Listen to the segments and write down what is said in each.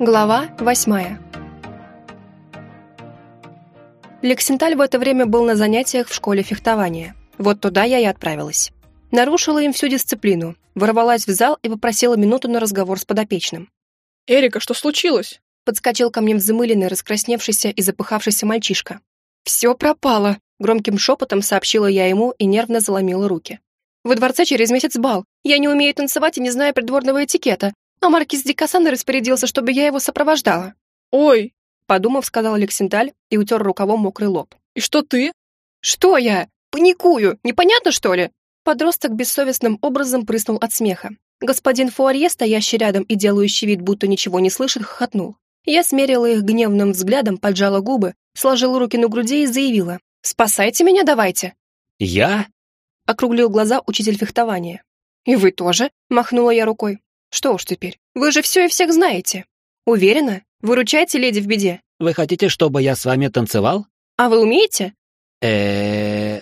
Глава восьмая Лексенталь в это время был на занятиях в школе фехтования. Вот туда я и отправилась. Нарушила им всю дисциплину, ворвалась в зал и попросила минуту на разговор с подопечным. «Эрика, что случилось?» Подскочил ко мне взмыленный, раскрасневшийся и запыхавшийся мальчишка. «Все пропало!» Громким шепотом сообщила я ему и нервно заломила руки. «Во дворце через месяц бал. Я не умею танцевать и не знаю придворного этикета а маркиз Дикасан распорядился, чтобы я его сопровождала». «Ой!» — подумав, сказал Алексенталь и утер рукавом мокрый лоб. «И что ты?» «Что я? Паникую! Непонятно, что ли?» Подросток бессовестным образом прыснул от смеха. Господин Фуарье, стоящий рядом и делающий вид, будто ничего не слышит, хохотнул. Я смерила их гневным взглядом, поджала губы, сложила руки на груди и заявила. «Спасайте меня давайте!» «Я?» — округлил глаза учитель фехтования. «И вы тоже?» — махнула я рукой. Что уж теперь, вы же все и всех знаете. Уверена? Выручайте леди в беде. Вы хотите, чтобы я с вами танцевал? А вы умеете? э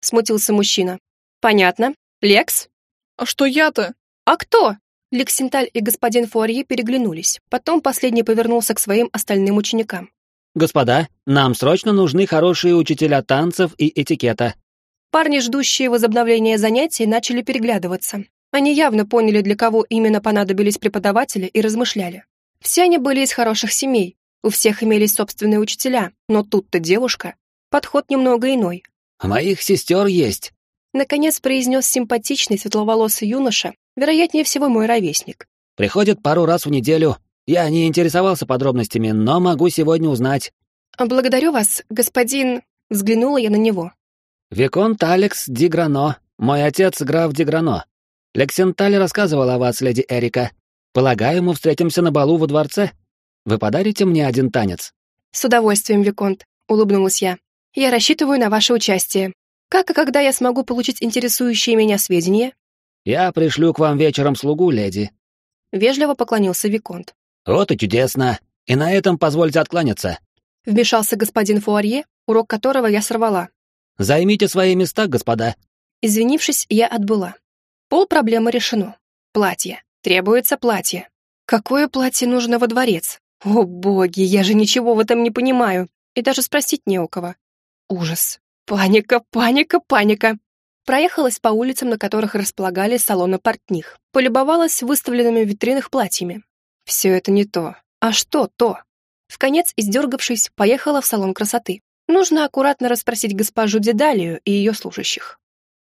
Смутился мужчина. Понятно. Лекс? А что я-то? А кто? Лексенталь и господин Фуарье переглянулись. Потом последний повернулся к своим остальным ученикам. «Господа, нам срочно нужны хорошие учителя танцев и этикета». Парни, ждущие возобновления занятий, начали переглядываться. Они явно поняли, для кого именно понадобились преподаватели, и размышляли. Все они были из хороших семей, у всех имелись собственные учителя, но тут-то девушка. Подход немного иной. «У моих сестер есть», — наконец произнес симпатичный светловолосый юноша, вероятнее всего мой ровесник. «Приходит пару раз в неделю. Я не интересовался подробностями, но могу сегодня узнать». «Благодарю вас, господин...» — взглянула я на него. «Виконт Алекс Диграно. Мой отец граф Диграно. Лексенталь рассказывал о вас, леди Эрика. Полагаю, мы встретимся на балу во дворце. Вы подарите мне один танец?» «С удовольствием, Виконт», — улыбнулась я. «Я рассчитываю на ваше участие. Как и когда я смогу получить интересующие меня сведения?» «Я пришлю к вам вечером слугу, леди». Вежливо поклонился Виконт. «Вот и чудесно. И на этом позвольте откланяться». Вмешался господин Фуарье, урок которого я сорвала. «Займите свои места, господа». Извинившись, я отбыла. Пол проблемы решено. Платье. Требуется платье. Какое платье нужно во дворец? О, боги, я же ничего в этом не понимаю. И даже спросить не у кого. Ужас. Паника, паника, паника. Проехалась по улицам, на которых располагались салоны портних. Полюбовалась выставленными в витринах платьями. Все это не то. А что то? В конец, издергавшись, поехала в салон красоты. Нужно аккуратно расспросить госпожу Дедалию и ее служащих.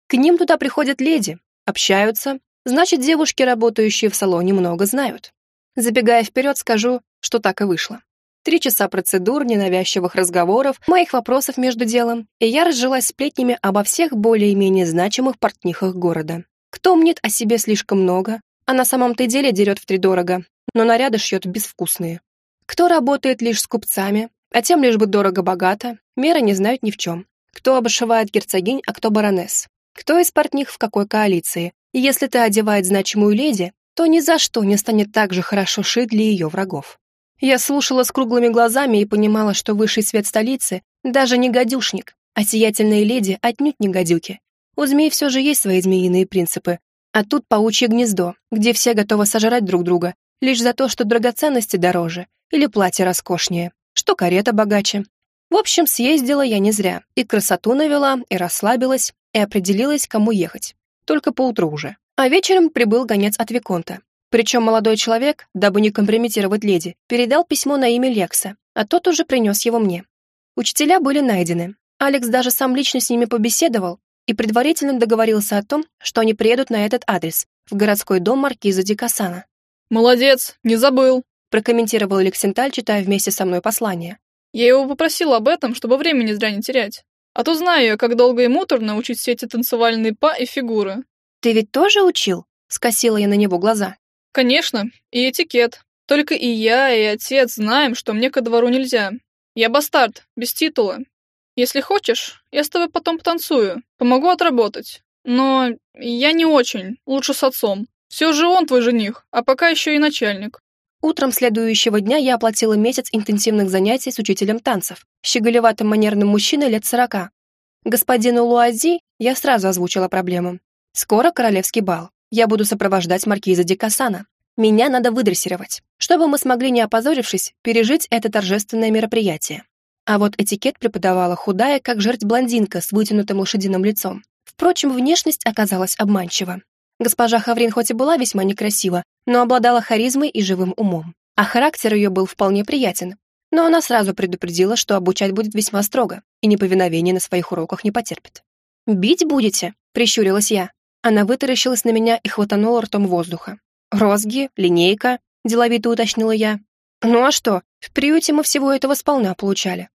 К ним туда приходят леди, общаются, значит, девушки, работающие в салоне, много знают. Забегая вперед, скажу, что так и вышло. Три часа процедур, ненавязчивых разговоров, моих вопросов между делом, и я разжилась сплетнями обо всех более-менее значимых портнихах города. Кто мнит о себе слишком много, а на самом-то деле дерет втридорого, но наряды шьет безвкусные. Кто работает лишь с купцами, а тем лишь бы дорого-богато, меры не знают ни в чем. Кто обошивает герцогинь, а кто баронесс. Кто из партних в какой коалиции. И если ты одевает значимую леди, то ни за что не станет так же хорошо шить для ее врагов. Я слушала с круглыми глазами и понимала, что высший свет столицы даже не гадюшник, а сиятельные леди отнюдь не гадюки. У змей все же есть свои змеиные принципы. А тут паучье гнездо, где все готовы сожрать друг друга, лишь за то, что драгоценности дороже или платье роскошнее, что карета богаче. В общем, съездила я не зря, и красоту навела, и расслабилась, и определилась, кому ехать. Только поутру уже. А вечером прибыл гонец от Виконта. Причем молодой человек, дабы не компрометировать леди, передал письмо на имя Лекса, а тот уже принес его мне. Учителя были найдены. Алекс даже сам лично с ними побеседовал и предварительно договорился о том, что они приедут на этот адрес, в городской дом маркиза Дикасана. «Молодец, не забыл», прокомментировал Лексенталь, читая вместе со мной послание. «Я его попросил об этом, чтобы времени зря не терять. А то знаю я, как долго и муторно учить все эти танцевальные па и фигуры. Ты ведь тоже учил? Скосила я на него глаза. Конечно, и этикет. Только и я, и отец знаем, что мне ко двору нельзя. Я бастард, без титула. Если хочешь, я с тобой потом потанцую, помогу отработать. Но я не очень, лучше с отцом. Все же он твой жених, а пока еще и начальник. Утром следующего дня я оплатила месяц интенсивных занятий с учителем танцев, щеголеватым манерным мужчиной лет сорока. Господину Луази я сразу озвучила проблему. Скоро королевский бал. Я буду сопровождать маркиза Дикасана. Меня надо выдрессировать, чтобы мы смогли, не опозорившись, пережить это торжественное мероприятие. А вот этикет преподавала худая, как жерть блондинка с вытянутым лошадиным лицом. Впрочем, внешность оказалась обманчива. Госпожа Хаврин хоть и была весьма некрасива, но обладала харизмой и живым умом. А характер ее был вполне приятен. Но она сразу предупредила, что обучать будет весьма строго, и неповиновение на своих уроках не потерпит. «Бить будете?» — прищурилась я. Она вытаращилась на меня и хватанула ртом воздуха. «Розги, линейка», — деловито уточнила я. «Ну а что, в приюте мы всего этого сполна получали».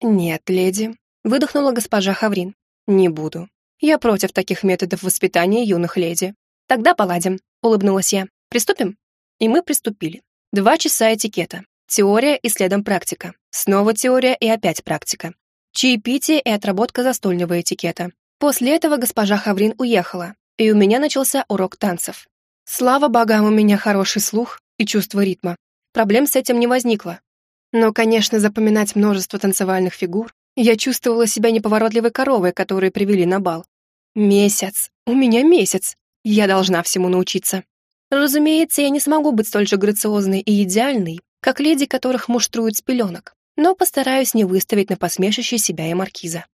«Нет, леди», — выдохнула госпожа Хаврин. «Не буду. Я против таких методов воспитания юных леди. Тогда поладим», — улыбнулась я. «Приступим?» И мы приступили. Два часа этикета. Теория и следом практика. Снова теория и опять практика. Чаепитие и отработка застольного этикета. После этого госпожа Хаврин уехала, и у меня начался урок танцев. Слава богам, у меня хороший слух и чувство ритма. Проблем с этим не возникло. Но, конечно, запоминать множество танцевальных фигур я чувствовала себя неповоротливой коровой, которую привели на бал. Месяц. У меня месяц. Я должна всему научиться. Разумеется, я не смогу быть столь же грациозной и идеальной, как леди, которых муштруют с пеленок, но постараюсь не выставить на посмешище себя и маркиза.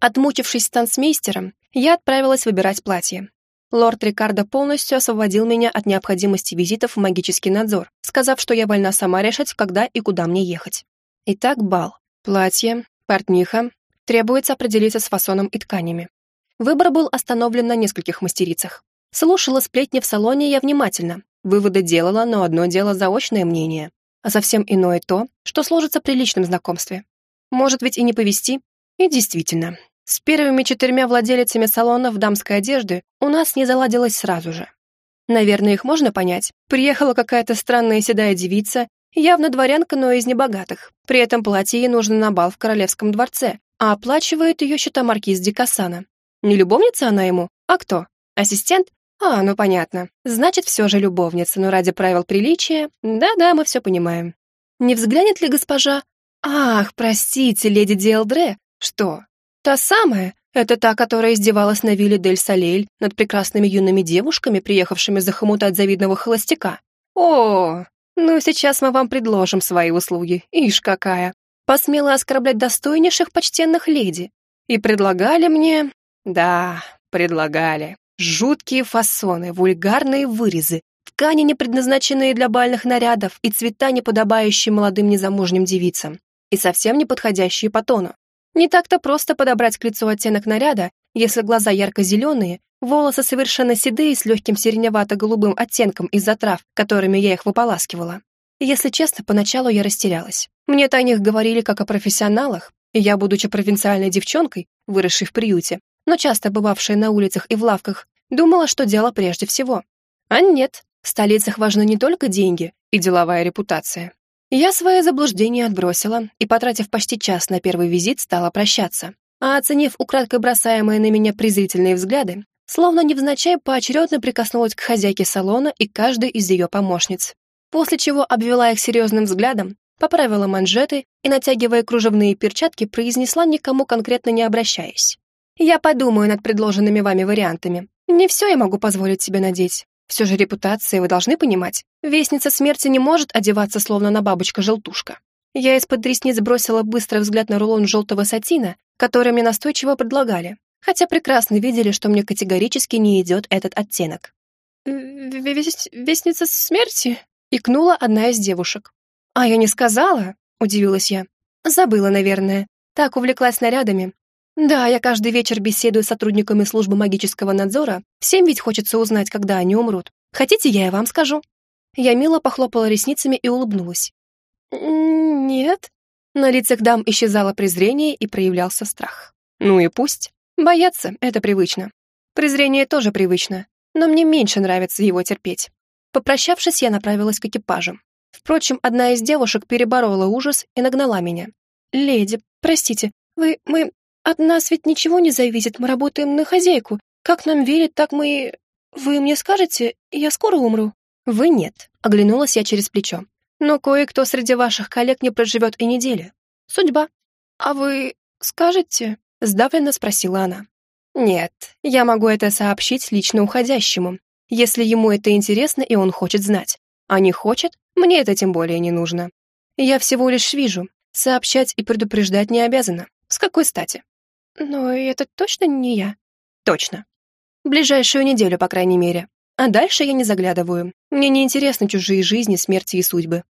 Отмучившись с танцмейстером, я отправилась выбирать платье. Лорд Рикардо полностью освободил меня от необходимости визитов в магический надзор, сказав, что я вольна сама решать, когда и куда мне ехать. Итак, бал. Платье, портниха. Требуется определиться с фасоном и тканями. Выбор был остановлен на нескольких мастерицах. Слушала сплетни в салоне я внимательно. Выводы делала, но одно дело заочное мнение, а совсем иное то, что сложится при личном знакомстве. Может ведь и не повести. И действительно, с первыми четырьмя владелицами салонов дамской одежды у нас не заладилось сразу же. Наверное, их можно понять. Приехала какая-то странная седая девица, явно дворянка, но из небогатых. При этом платье ей нужно на бал в королевском дворце, а оплачивает ее счета маркиз Дикасана. Не любовница она ему? А кто? Ассистент? А, ну понятно. Значит, все же любовница, но ради правил приличия... Да-да, мы все понимаем. Не взглянет ли госпожа? Ах, простите, леди Диэлдре. Что, Та самая, это та, которая издевалась на вилле Дель Салейль над прекрасными юными девушками, приехавшими захомутать завидного холостяка. О, ну сейчас мы вам предложим свои услуги. Ишь какая. Посмела оскорблять достойнейших почтенных леди. И предлагали мне... Да, предлагали. Жуткие фасоны, вульгарные вырезы, ткани, не предназначенные для бальных нарядов, и цвета, не подобающие молодым незамужним девицам, и совсем не подходящие по тону. Не так-то просто подобрать к лицу оттенок наряда, если глаза ярко-зеленые, волосы совершенно седые с легким сиреневато-голубым оттенком из-за трав, которыми я их выполаскивала. Если честно, поначалу я растерялась. Мне-то о них говорили как о профессионалах, и я, будучи провинциальной девчонкой, выросшей в приюте, но часто бывавшей на улицах и в лавках, думала, что дело прежде всего. А нет, в столицах важны не только деньги и деловая репутация. Я свое заблуждение отбросила и, потратив почти час на первый визит, стала прощаться. А оценив украдкой бросаемые на меня презрительные взгляды, словно невзначай поочередно прикоснулась к хозяйке салона и каждой из ее помощниц. После чего обвела их серьезным взглядом, поправила манжеты и, натягивая кружевные перчатки, произнесла никому конкретно не обращаясь. «Я подумаю над предложенными вами вариантами. Не все я могу позволить себе надеть. Все же репутация, вы должны понимать. Вестница смерти не может одеваться, словно на бабочка-желтушка. Я из-под ресниц бросила быстрый взгляд на рулон желтого сатина, который мне настойчиво предлагали, хотя прекрасно видели, что мне категорически не идет этот оттенок. «Вестница смерти?» — икнула одна из девушек. «А я не сказала?» — удивилась я. «Забыла, наверное. Так увлеклась нарядами, да, я каждый вечер беседую с сотрудниками службы магического надзора. Всем ведь хочется узнать, когда они умрут. Хотите, я и вам скажу?» Я мило похлопала ресницами и улыбнулась. «Нет». На лицах дам исчезало презрение и проявлялся страх. «Ну и пусть. Бояться — это привычно. Презрение тоже привычно, но мне меньше нравится его терпеть». Попрощавшись, я направилась к экипажу. Впрочем, одна из девушек переборола ужас и нагнала меня. «Леди, простите, вы... мы... От нас ведь ничего не зависит, мы работаем на хозяйку. Как нам верить, так мы... Вы мне скажете, я скоро умру?» «Вы нет», — оглянулась я через плечо. «Но кое-кто среди ваших коллег не проживет и недели. Судьба». «А вы скажете?» — сдавленно спросила она. «Нет, я могу это сообщить лично уходящему, если ему это интересно и он хочет знать. А не хочет? Мне это тем более не нужно. Я всего лишь вижу. Сообщать и предупреждать не обязана. С какой стати? Но это точно не я. Точно. Ближайшую неделю, по крайней мере. А дальше я не заглядываю. Мне не интересны чужие жизни, смерти и судьбы.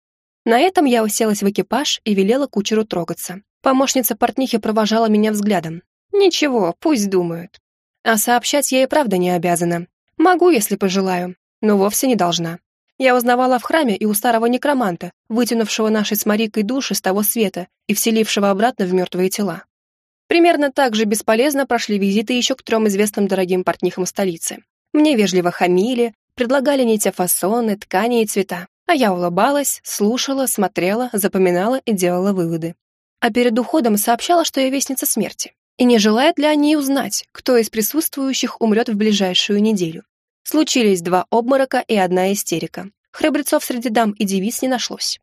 На этом я уселась в экипаж и велела кучеру трогаться. Помощница портнихи провожала меня взглядом. Ничего, пусть думают. А сообщать я и правда не обязана. Могу, если пожелаю, но вовсе не должна. Я узнавала в храме и у старого некроманта, вытянувшего нашей с Марикой души с того света и вселившего обратно в мертвые тела. Примерно так же бесполезно прошли визиты еще к трем известным дорогим портнихам столицы. Мне вежливо хамили, предлагали не те фасоны, ткани и цвета, а я улыбалась, слушала, смотрела, запоминала и делала выводы. А перед уходом сообщала, что я вестница смерти. И не желает ли они узнать, кто из присутствующих умрет в ближайшую неделю. Случились два обморока и одна истерика. Храбрецов среди дам и девиц не нашлось.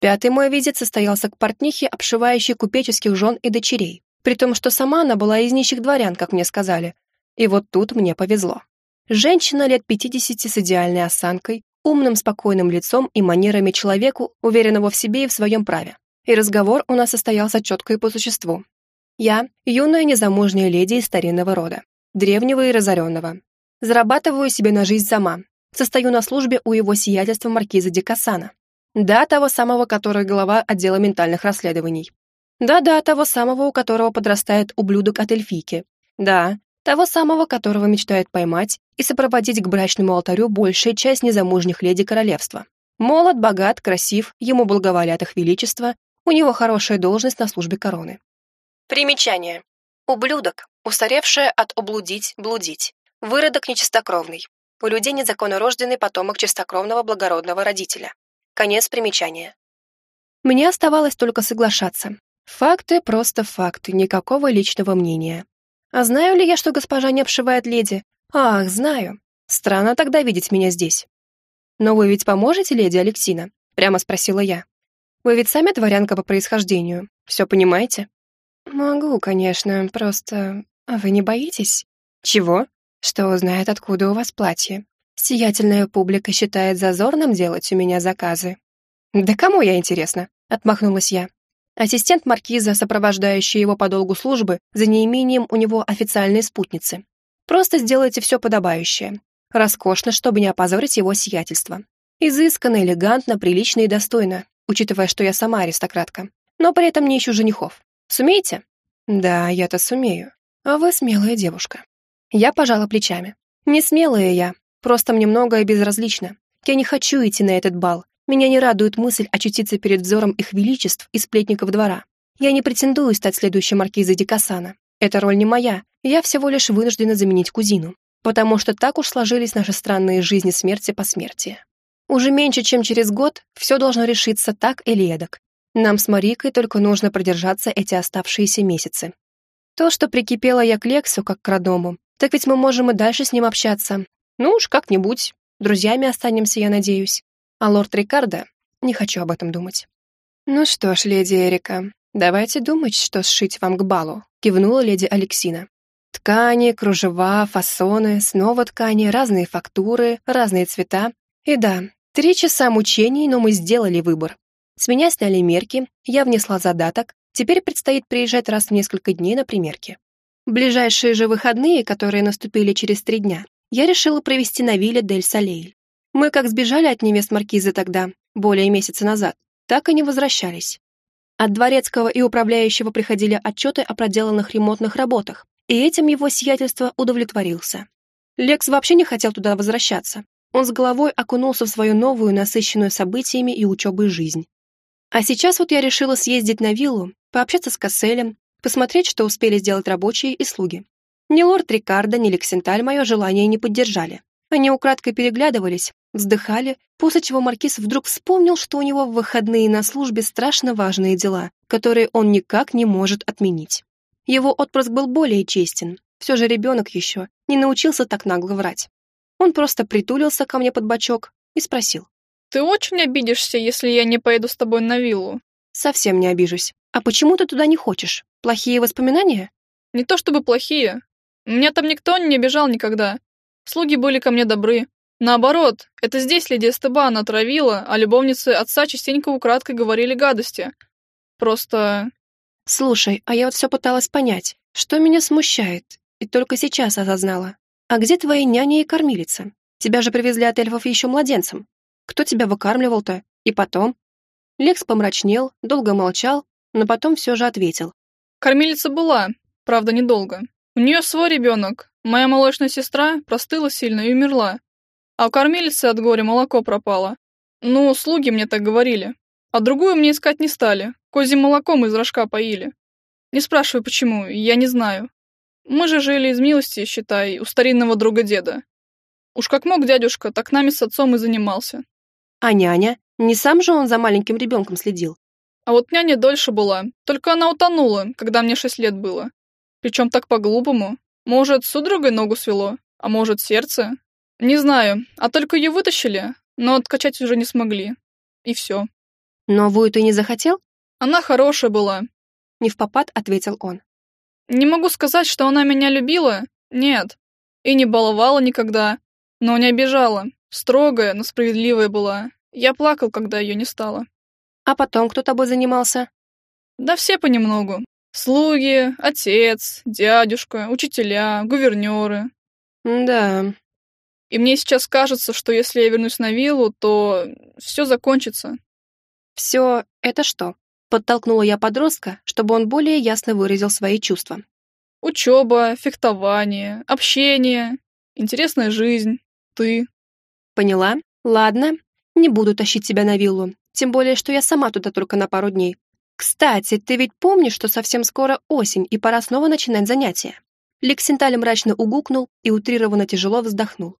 Пятый мой визит состоялся к портнихе, обшивающей купеческих жен и дочерей, при том, что сама она была из нищих дворян, как мне сказали. И вот тут мне повезло. Женщина лет 50 с идеальной осанкой, умным спокойным лицом и манерами человеку, уверенного в себе и в своем праве. И разговор у нас состоялся четко и по существу. Я – юная незамужняя леди из старинного рода, древнего и разоренного, Зарабатываю себе на жизнь сама. Состою на службе у его сиятельства маркиза Дикасана. Да, того самого, который глава отдела ментальных расследований. Да-да, того самого, у которого подрастает ублюдок от эльфийки. Да, того самого, которого мечтает поймать и сопроводить к брачному алтарю большая часть незамужних леди королевства. Молод, богат, красив, ему благоволят их величество, у него хорошая должность на службе короны. Примечание. Ублюдок, устаревшая от облудить, блудить. Выродок нечистокровный. У людей незаконнорожденный потомок чистокровного благородного родителя. Конец примечания. Мне оставалось только соглашаться. Факты просто факты, никакого личного мнения. А знаю ли я, что госпожа не обшивает леди? Ах, знаю. Странно тогда видеть меня здесь. Но вы ведь поможете, леди Алексина? Прямо спросила я. Вы ведь сами дворянка по происхождению. Все понимаете? Могу, конечно, просто... Вы не боитесь? Чего? что узнает, откуда у вас платье. Сиятельная публика считает зазорным делать у меня заказы. Да кому я интересна? Отмахнулась я. Ассистент маркиза, сопровождающий его по долгу службы, за неимением у него официальной спутницы. Просто сделайте все подобающее. Роскошно, чтобы не опозорить его сиятельство. Изысканно, элегантно, прилично и достойно, учитывая, что я сама аристократка. Но при этом не ищу женихов. Сумеете? Да, я-то сумею. А вы смелая девушка. Я пожала плечами. Не смелая я, просто мне многое безразлично. Я не хочу идти на этот бал. Меня не радует мысль очутиться перед взором их величеств и сплетников двора. Я не претендую стать следующей маркизой Дикасана. Эта роль не моя. Я всего лишь вынуждена заменить кузину. Потому что так уж сложились наши странные жизни смерти по смерти. Уже меньше, чем через год, все должно решиться так или эдак. Нам с Марикой только нужно продержаться эти оставшиеся месяцы. То, что прикипела я к Лексу, как к родному, так ведь мы можем и дальше с ним общаться. Ну уж как-нибудь. Друзьями останемся, я надеюсь. А лорд Рикардо? Не хочу об этом думать. Ну что ж, леди Эрика, давайте думать, что сшить вам к балу, кивнула леди Алексина. Ткани, кружева, фасоны, снова ткани, разные фактуры, разные цвета. И да, три часа мучений, но мы сделали выбор. С меня сняли мерки, я внесла задаток, теперь предстоит приезжать раз в несколько дней на примерки. Ближайшие же выходные, которые наступили через три дня, я решила провести на вилле Дель Салейль. Мы как сбежали от невест Маркизы тогда, более месяца назад, так и не возвращались. От дворецкого и управляющего приходили отчеты о проделанных ремонтных работах, и этим его сиятельство удовлетворился. Лекс вообще не хотел туда возвращаться. Он с головой окунулся в свою новую, насыщенную событиями и учебой жизнь. А сейчас вот я решила съездить на виллу, пообщаться с Касселем, посмотреть, что успели сделать рабочие и слуги. Ни лорд Рикардо, ни Лексенталь мое желание не поддержали. Они украдкой переглядывались, вздыхали, после чего маркиз вдруг вспомнил, что у него в выходные на службе страшно важные дела, которые он никак не может отменить. Его отпрыск был более честен, все же ребенок еще, не научился так нагло врать. Он просто притулился ко мне под бочок и спросил. «Ты очень обидишься, если я не поеду с тобой на виллу?» «Совсем не обижусь. А почему ты туда не хочешь? Плохие воспоминания? Не то чтобы плохие. Меня там никто не обижал никогда. Слуги были ко мне добры. Наоборот, это здесь леди Эстебан отравила, а любовницы отца частенько украдкой говорили гадости. Просто... Слушай, а я вот все пыталась понять, что меня смущает, и только сейчас осознала. А где твои няня и кормилица? Тебя же привезли от эльфов еще младенцем. Кто тебя выкармливал-то? И потом? Лекс помрачнел, долго молчал, но потом все же ответил. Кормилица была, правда, недолго. У нее свой ребенок. Моя молочная сестра простыла сильно и умерла. А у кормилицы от горя молоко пропало. Ну, слуги мне так говорили. А другую мне искать не стали. Козьим молоком из рожка поили. Не спрашивай, почему, я не знаю. Мы же жили из милости, считай, у старинного друга деда. Уж как мог дядюшка, так нами с отцом и занимался. А няня? Не сам же он за маленьким ребенком следил? А вот няня дольше была, только она утонула, когда мне шесть лет было. Причем так по-глупому. Может, судорогой ногу свело, а может, сердце. Не знаю, а только ее вытащили, но откачать уже не смогли. И все. Новую ты не захотел? Она хорошая была. Не в попад ответил он. Не могу сказать, что она меня любила. Нет. И не баловала никогда. Но не обижала. Строгая, но справедливая была. Я плакал, когда ее не стало. А потом кто тобой занимался? Да все понемногу. Слуги, отец, дядюшка, учителя, гувернеры. Да. И мне сейчас кажется, что если я вернусь на виллу, то все закончится. Все это что? Подтолкнула я подростка, чтобы он более ясно выразил свои чувства. Учеба, фехтование, общение, интересная жизнь, ты. Поняла? Ладно, не буду тащить тебя на виллу, тем более, что я сама туда только на пару дней. Кстати, ты ведь помнишь, что совсем скоро осень, и пора снова начинать занятия? Лексенталь мрачно угукнул и утрированно тяжело вздохнул.